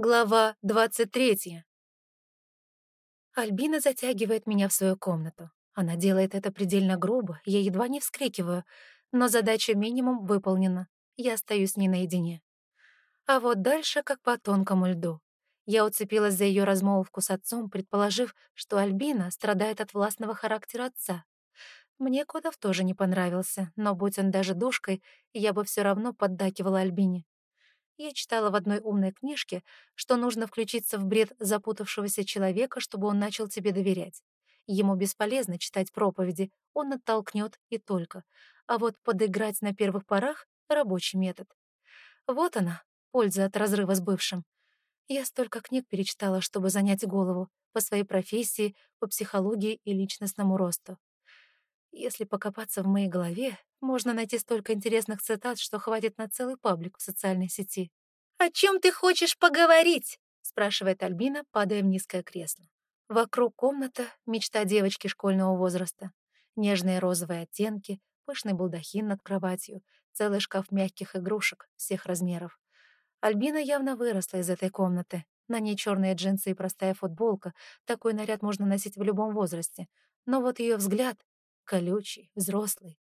Глава двадцать третья. Альбина затягивает меня в свою комнату. Она делает это предельно грубо, я едва не вскрикиваю, но задача минимум выполнена. Я остаюсь с ней наедине. А вот дальше как по тонкому льду. Я уцепилась за ее размолвку с отцом, предположив, что Альбина страдает от властного характера отца. Мне Котов тоже не понравился, но будь он даже душкой, я бы все равно поддакивала Альбине. Я читала в одной умной книжке, что нужно включиться в бред запутавшегося человека, чтобы он начал тебе доверять. Ему бесполезно читать проповеди, он оттолкнет и только. А вот подыграть на первых порах — рабочий метод. Вот она, польза от разрыва с бывшим. Я столько книг перечитала, чтобы занять голову по своей профессии, по психологии и личностному росту. Если покопаться в моей голове, можно найти столько интересных цитат, что хватит на целый паблик в социальной сети. «О чем ты хочешь поговорить?» — спрашивает Альбина, падая в низкое кресло. Вокруг комната — мечта девочки школьного возраста. Нежные розовые оттенки, пышный балдахин над кроватью, целый шкаф мягких игрушек всех размеров. Альбина явно выросла из этой комнаты. На ней черные джинсы и простая футболка. Такой наряд можно носить в любом возрасте. Но вот ее взгляд — колючий, взрослый,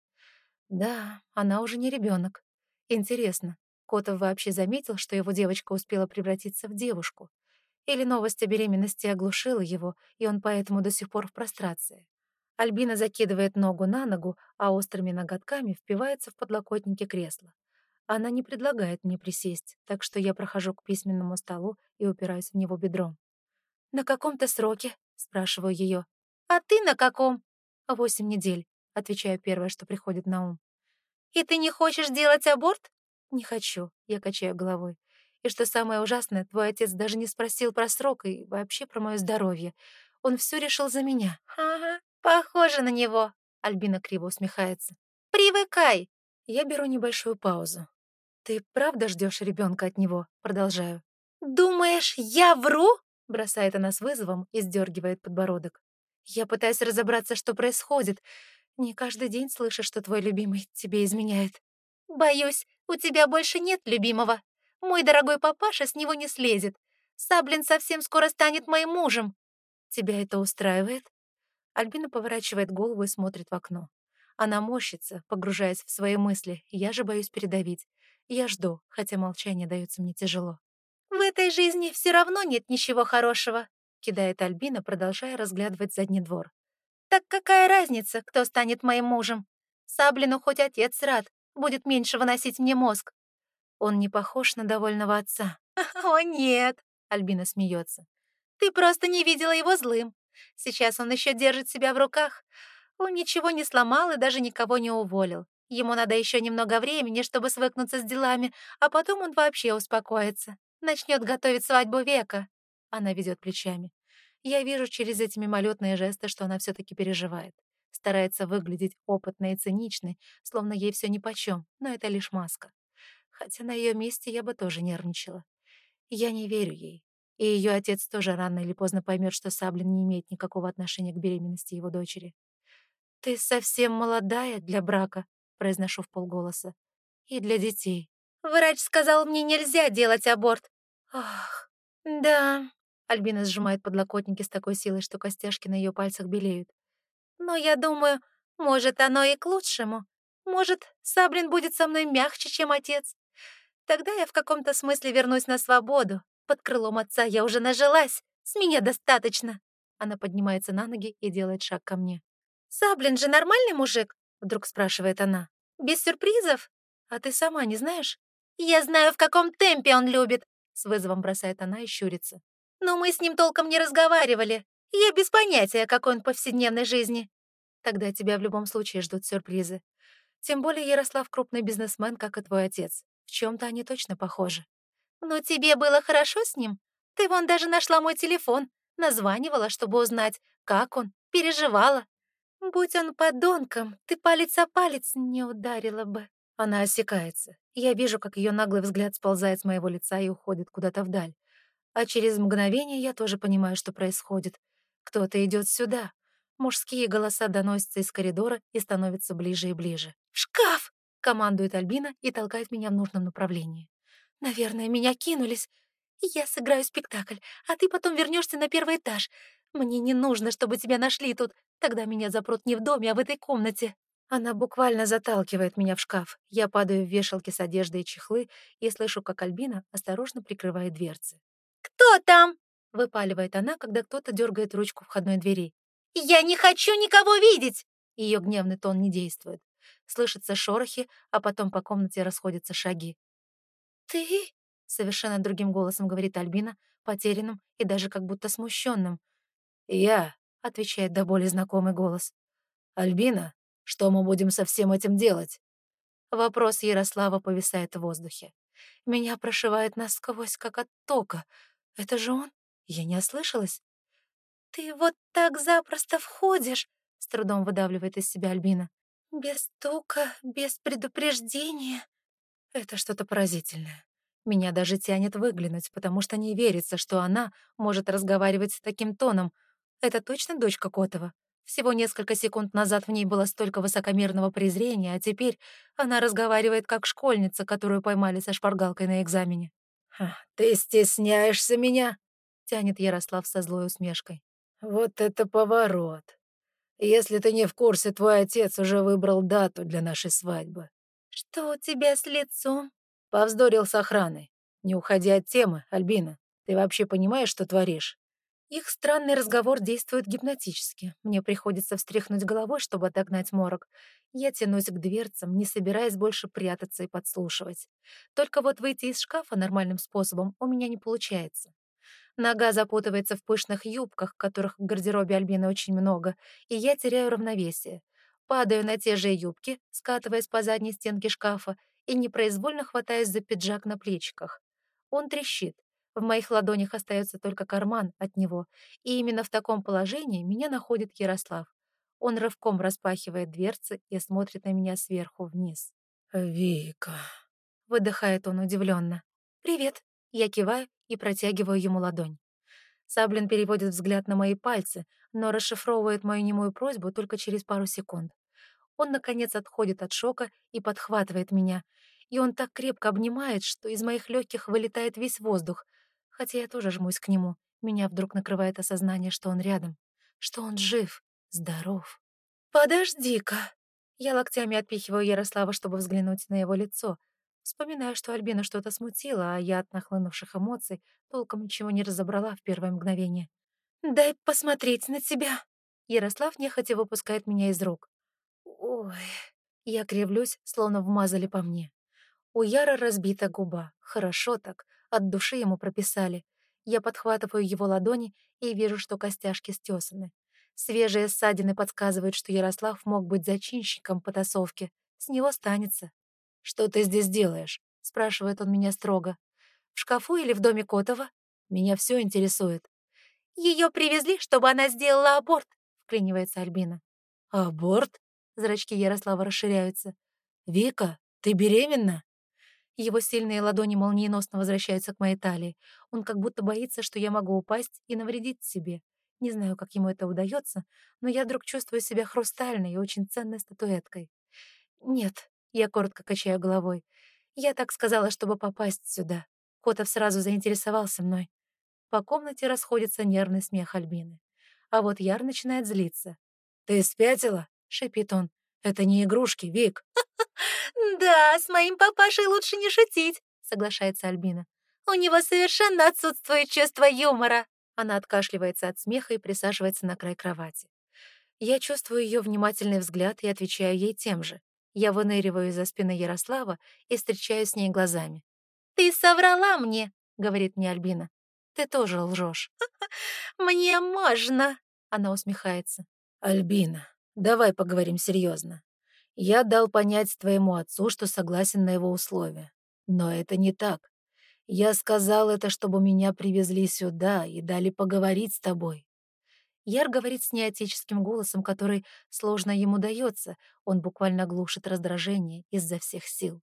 да, она уже не ребенок. Интересно, Котов вообще заметил, что его девочка успела превратиться в девушку? Или новость о беременности оглушила его, и он поэтому до сих пор в прострации? Альбина закидывает ногу на ногу, а острыми ноготками впивается в подлокотники кресла. Она не предлагает мне присесть, так что я прохожу к письменному столу и упираюсь в него бедром. «На каком-то сроке?» — спрашиваю ее. «А ты на каком?» «Восемь недель», — отвечаю первое, что приходит на ум. «И ты не хочешь делать аборт?» «Не хочу», — я качаю головой. «И что самое ужасное, твой отец даже не спросил про срок и вообще про мое здоровье. Он все решил за меня». «Ага, похоже на него», — Альбина криво усмехается. «Привыкай!» Я беру небольшую паузу. «Ты правда ждешь ребенка от него?» Продолжаю. «Думаешь, я вру?» Бросает она с вызовом и сдергивает подбородок. Я пытаюсь разобраться, что происходит. Не каждый день слышишь, что твой любимый тебе изменяет. Боюсь, у тебя больше нет любимого. Мой дорогой папаша с него не слезет. Саблин совсем скоро станет моим мужем. Тебя это устраивает? Альбина поворачивает голову и смотрит в окно. Она морщится, погружаясь в свои мысли. Я же боюсь передавить. Я жду, хотя молчание дается мне тяжело. «В этой жизни все равно нет ничего хорошего», — кидает Альбина, продолжая разглядывать задний двор. Так какая разница, кто станет моим мужем? Саблину хоть отец рад, будет меньше выносить мне мозг. Он не похож на довольного отца. О, нет, Альбина смеется. Ты просто не видела его злым. Сейчас он еще держит себя в руках. Он ничего не сломал и даже никого не уволил. Ему надо еще немного времени, чтобы свыкнуться с делами, а потом он вообще успокоится. Начнет готовить свадьбу века. Она ведет плечами. Я вижу через эти мимолетные жесты, что она все-таки переживает. Старается выглядеть опытной и циничной, словно ей все нипочем, но это лишь маска. Хотя на ее месте я бы тоже нервничала. Я не верю ей. И ее отец тоже рано или поздно поймет, что Саблин не имеет никакого отношения к беременности его дочери. «Ты совсем молодая для брака», — произношу в полголоса. «И для детей». «Врач сказал, мне нельзя делать аборт». «Ах, да, Альбина сжимает подлокотники с такой силой, что костяшки на ее пальцах белеют. «Но я думаю, может, оно и к лучшему. Может, Саблин будет со мной мягче, чем отец. Тогда я в каком-то смысле вернусь на свободу. Под крылом отца я уже нажилась. С меня достаточно». Она поднимается на ноги и делает шаг ко мне. «Саблин же нормальный мужик?» — вдруг спрашивает она. «Без сюрпризов? А ты сама не знаешь?» «Я знаю, в каком темпе он любит!» — с вызовом бросает она и щурится. Но мы с ним толком не разговаривали. Я без понятия, какой он в повседневной жизни. Тогда тебя в любом случае ждут сюрпризы. Тем более Ярослав крупный бизнесмен, как и твой отец. В чем-то они точно похожи. Но тебе было хорошо с ним? Ты вон даже нашла мой телефон, названивала, чтобы узнать, как он, переживала. Будь он подонком, ты палец о палец не ударила бы. Она осекается. Я вижу, как ее наглый взгляд сползает с моего лица и уходит куда-то вдаль. А через мгновение я тоже понимаю, что происходит. Кто-то идет сюда. Мужские голоса доносятся из коридора и становятся ближе и ближе. «Шкаф!» — командует Альбина и толкает меня в нужном направлении. «Наверное, меня кинулись. Я сыграю спектакль, а ты потом вернешься на первый этаж. Мне не нужно, чтобы тебя нашли тут. Тогда меня запрут не в доме, а в этой комнате». Она буквально заталкивает меня в шкаф. Я падаю в вешалки с одеждой и чехлы и слышу, как Альбина осторожно прикрывает дверцы. «Кто там?» — выпаливает она, когда кто-то дергает ручку входной двери. «Я не хочу никого видеть!» Ее гневный тон не действует. Слышатся шорохи, а потом по комнате расходятся шаги. «Ты?» — совершенно другим голосом говорит Альбина, потерянным и даже как будто смущенным. «Я», — отвечает до боли знакомый голос. «Альбина, что мы будем со всем этим делать?» Вопрос Ярослава повисает в воздухе. Меня прошивает насквозь, как от тока. Это же он? Я не ослышалась? «Ты вот так запросто входишь!» — с трудом выдавливает из себя Альбина. «Без стука, без предупреждения». Это что-то поразительное. Меня даже тянет выглянуть, потому что не верится, что она может разговаривать таким тоном. Это точно дочка Котова? Всего несколько секунд назад в ней было столько высокомерного презрения, а теперь она разговаривает как школьница, которую поймали со шпаргалкой на экзамене. «Ты стесняешься меня?» — тянет Ярослав со злой усмешкой. «Вот это поворот! Если ты не в курсе, твой отец уже выбрал дату для нашей свадьбы». «Что у тебя с лицом?» Повздорил с охраной. Не уходи от темы, Альбина. Ты вообще понимаешь, что творишь? Их странный разговор действует гипнотически. Мне приходится встряхнуть головой, чтобы отогнать морок. Я тянусь к дверцам, не собираясь больше прятаться и подслушивать. Только вот выйти из шкафа нормальным способом у меня не получается. Нога запутывается в пышных юбках, которых в гардеробе Альбины очень много, и я теряю равновесие. Падаю на те же юбки, скатываясь по задней стенке шкафа, и непроизвольно хватаюсь за пиджак на плечиках. Он трещит. В моих ладонях остается только карман от него, и именно в таком положении меня находит Ярослав. Он рывком распахивает дверцы и смотрит на меня сверху вниз. «Вика», — выдыхает он удивленно. «Привет». Я киваю и протягиваю ему ладонь. Саблин переводит взгляд на мои пальцы, но расшифровывает мою немую просьбу только через пару секунд. Он, наконец, отходит от шока и подхватывает меня. И он так крепко обнимает, что из моих легких вылетает весь воздух, Хотя я тоже жмусь к нему. Меня вдруг накрывает осознание, что он рядом, что он жив, здоров. «Подожди-ка!» Я локтями отпихиваю Ярослава, чтобы взглянуть на его лицо. Вспоминаю, что Альбина что-то смутила, а я от нахлынувших эмоций толком ничего не разобрала в первое мгновение. «Дай посмотреть на тебя!» Ярослав нехотя выпускает меня из рук. «Ой...» Я кривлюсь, словно вмазали по мне. У Яра разбита губа. Хорошо так. От души ему прописали. Я подхватываю его ладони и вижу, что костяшки стесаны. Свежие ссадины подсказывают, что Ярослав мог быть зачинщиком потасовки. С него станется. «Что ты здесь делаешь?» — спрашивает он меня строго. «В шкафу или в доме Котова? Меня все интересует». «Ее привезли, чтобы она сделала аборт», — вклинивается Альбина. «Аборт?» — зрачки Ярослава расширяются. «Вика, ты беременна?» Его сильные ладони молниеносно возвращаются к моей талии. Он как будто боится, что я могу упасть и навредить себе. Не знаю, как ему это удается, но я вдруг чувствую себя хрустальной и очень ценной статуэткой. «Нет», — я коротко качаю головой. «Я так сказала, чтобы попасть сюда». Котов сразу заинтересовался мной. По комнате расходится нервный смех Альбины. А вот Яр начинает злиться. «Ты спятила?» — шипит он. «Это не игрушки, Вик». «Да, с моим папашей лучше не шутить», — соглашается Альбина. «У него совершенно отсутствует чувство юмора». Она откашливается от смеха и присаживается на край кровати. Я чувствую ее внимательный взгляд и отвечаю ей тем же. Я выныриваю из-за спины Ярослава и встречаюсь с ней глазами. «Ты соврала мне», — говорит мне Альбина. «Ты тоже лжешь». «Мне можно», — она усмехается. «Альбина, давай поговорим серьезно. Я дал понять твоему отцу, что согласен на его условия. Но это не так. Я сказал это, чтобы меня привезли сюда и дали поговорить с тобой. Яр говорит с неотеческим голосом, который сложно ему дается. Он буквально глушит раздражение изо всех сил.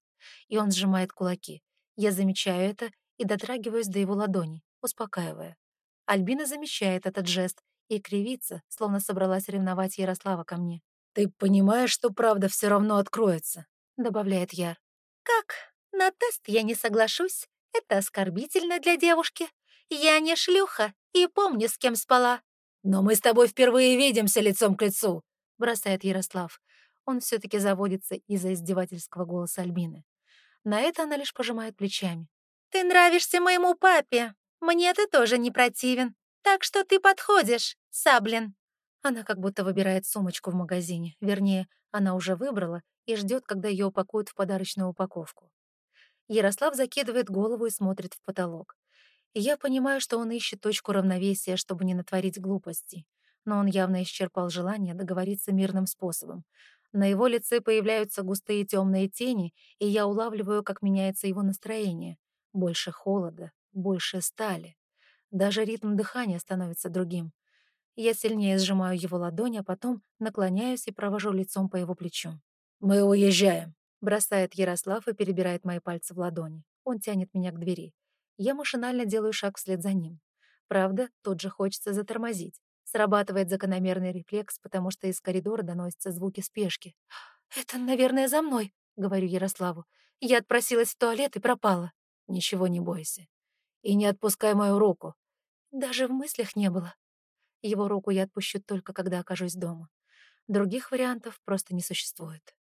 И он сжимает кулаки. Я замечаю это и дотрагиваюсь до его ладони, успокаивая. Альбина замечает этот жест и кривится, словно собралась ревновать Ярослава ко мне. «Ты понимаешь, что правда все равно откроется», — добавляет Яр. «Как? На тест я не соглашусь. Это оскорбительно для девушки. Я не шлюха и помню, с кем спала. «Но мы с тобой впервые видимся лицом к лицу», — бросает Ярослав. Он все-таки заводится из-за издевательского голоса Альбины. На это она лишь пожимает плечами. «Ты нравишься моему папе. Мне ты тоже не противен. Так что ты подходишь, Саблин». Она как будто выбирает сумочку в магазине. Вернее, она уже выбрала и ждет, когда ее упакуют в подарочную упаковку. Ярослав закидывает голову и смотрит в потолок. я понимаю, что он ищет точку равновесия, чтобы не натворить глупостей. Но он явно исчерпал желание договориться мирным способом. На его лице появляются густые темные тени, и я улавливаю, как меняется его настроение. Больше холода, больше стали. Даже ритм дыхания становится другим. Я сильнее сжимаю его ладонь, а потом наклоняюсь и провожу лицом по его плечу. «Мы уезжаем», — бросает Ярослав и перебирает мои пальцы в ладони. Он тянет меня к двери. Я машинально делаю шаг вслед за ним. Правда, тут же хочется затормозить. Срабатывает закономерный рефлекс, потому что из коридора доносятся звуки спешки. «Это, наверное, за мной», — говорю Ярославу. «Я отпросилась в туалет и пропала». «Ничего не бойся. И не отпускай мою руку». Даже в мыслях не было. Его руку я отпущу только, когда окажусь дома. Других вариантов просто не существует.